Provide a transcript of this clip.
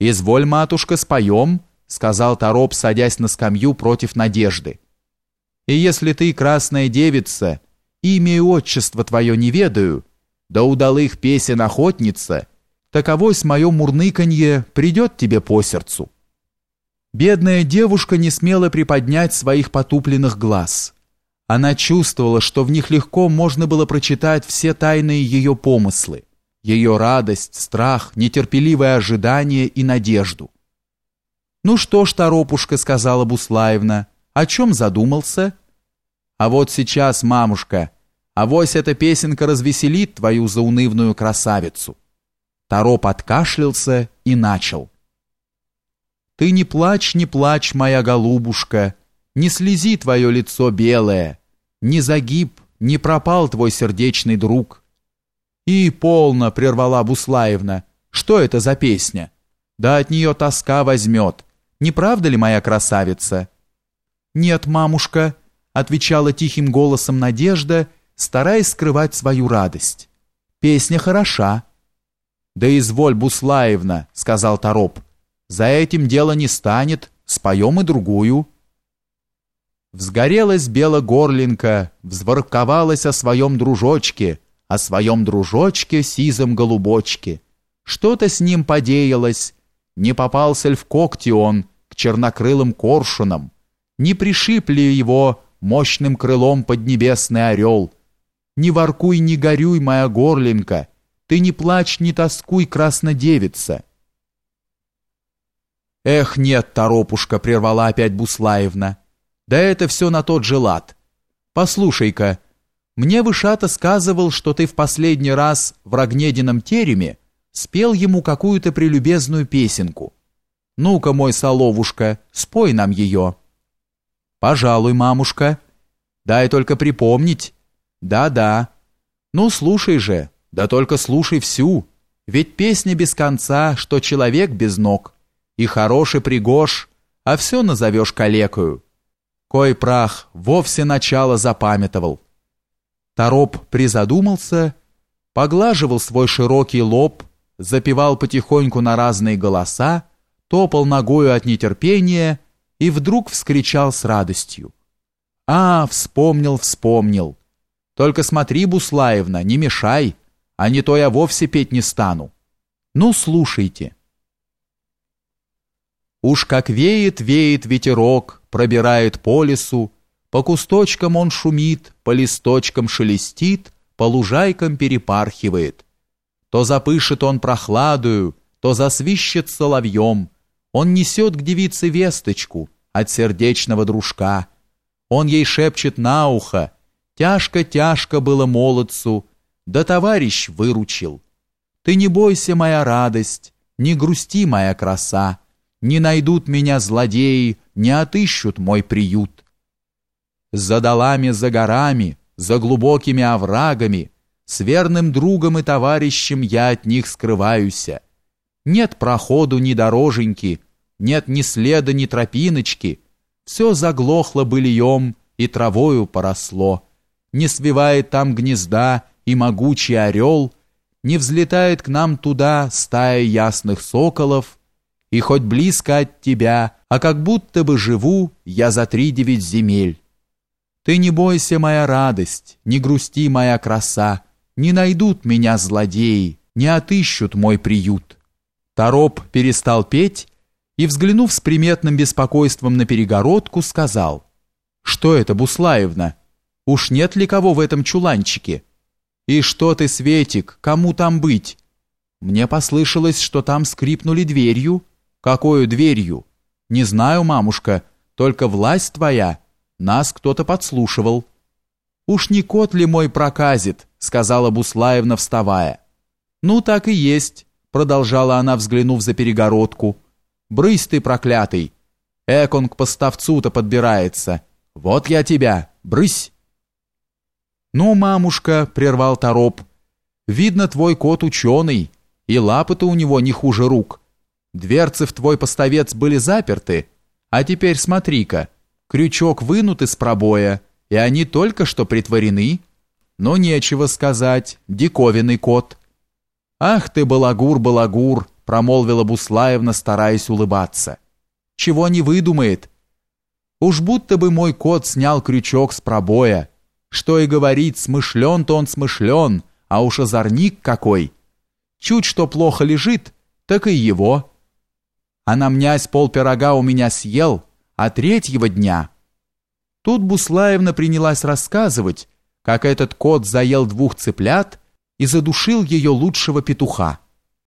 «Изволь, матушка, споем», — сказал Тороп, садясь на скамью против Надежды. «И если ты, красная девица, имя и отчество твое не ведаю, да удалых песен охотница, таковось мое мурныканье придет тебе по сердцу». Бедная девушка не смела приподнять своих потупленных глаз. Она чувствовала, что в них легко можно было прочитать все тайные ее помыслы ее радость, страх, нетерпеливое ожидание и надежду. «Ну что ж, Торопушка», — сказала Буслаевна, — «о чем задумался?» «А вот сейчас, мамушка, авось эта песенка развеселит твою заунывную красавицу». Тороп откашлялся и начал. «Ты не плачь, не плачь, моя голубушка, не слези твое лицо белое, не загиб, не пропал твой сердечный друг». «И полно!» — прервала Буслаевна. «Что это за песня? Да от нее тоска возьмет. Не правда ли, моя красавица?» «Нет, мамушка», — отвечала тихим голосом Надежда, стараясь скрывать свою радость. «Песня хороша». «Да изволь, Буслаевна», — сказал Тороп. «За этим дело не станет, споем и другую». Взгорелась белогорлинка, взворковалась о своем дружочке — о своем дружочке сизом голубочке. Что-то с ним подеялось, не попался ль в когти он к чернокрылым коршунам, не пришиб ли его мощным крылом поднебесный орел. Не воркуй, не горюй, моя горлинка, ты не плачь, не тоскуй, краснодевица. Эх, нет, торопушка, прервала опять Буслаевна. Да это все на тот же лад. Послушай-ка, мне Вышата сказывал, что ты в последний раз в Рогнедином тереме спел ему какую-то прелюбезную песенку. Ну-ка, мой соловушка, спой нам ее. Пожалуй, мамушка. Дай только припомнить. Да-да. Ну, слушай же, да только слушай всю. Ведь песня без конца, что человек без ног. И хороший пригож, а все назовешь калекою. Кой прах вовсе начало запамятовал. Тороп призадумался, поглаживал свой широкий лоб, запевал потихоньку на разные голоса, топал ногою от нетерпения и вдруг вскричал с радостью. «А, вспомнил, вспомнил! Только смотри, Буслаевна, не мешай, а не то я вовсе петь не стану. Ну, слушайте!» Уж как веет, веет ветерок, пробирает по лесу, по кусточкам он шумит, по листочкам шелестит, по лужайкам перепархивает. То запышет он прохладою, то засвищет соловьем. Он несет к девице весточку от сердечного дружка. Он ей шепчет на ухо, тяжко-тяжко было молодцу, да товарищ выручил. Ты не бойся, моя радость, не грусти, моя краса, не найдут меня злодеи, не отыщут мой приют. За долами, за горами, за глубокими оврагами, с верным другом и товарищем я от них скрываюся. Нет проходу ни дороженьки, нет ни следа, ни тропиночки, все заглохло быльем и травою поросло. Не свивает там гнезда и могучий орел, не взлетает к нам туда стая ясных соколов, и хоть близко от тебя, а как будто бы живу я за три девять земель. Ты не бойся, моя радость, не грусти, моя краса, не найдут меня злодеи, не отыщут мой приют. Тороп перестал петь и, взглянув с приметным беспокойством на перегородку, сказал, «Что это, Буслаевна? Уж нет ли кого в этом чуланчике? И что ты, Светик, кому там быть? Мне послышалось, что там скрипнули дверью. Какою дверью? Не знаю, мамушка, только власть твоя». Нас кто-то подслушивал. «Уж не кот ли мой проказит?» — сказала Буслаевна, вставая. «Ну, так и есть», — продолжала она, взглянув за перегородку. «Брысь ты, проклятый! Эк он к поставцу-то подбирается. Вот я тебя, брысь!» «Ну, мамушка», — прервал Тороп, — «видно, твой кот ученый, и лапы-то у него не хуже рук. Дверцы в твой поставец были заперты, а теперь смотри-ка, Крючок вынут из пробоя, и они только что притворены. Но нечего сказать, диковинный кот. Ах ты, балагур, балагур, промолвила Буслаевна, стараясь улыбаться. Чего не выдумает? Уж будто бы мой кот снял крючок с пробоя. Что и говорить, смышлен-то он смышлен, а уж озорник какой. Чуть что плохо лежит, так и его. А на мнясь пол пирога у меня съел, а третьего дня... Тут Буслаевна принялась рассказывать, как этот кот заел двух цыплят и задушил ее лучшего петуха.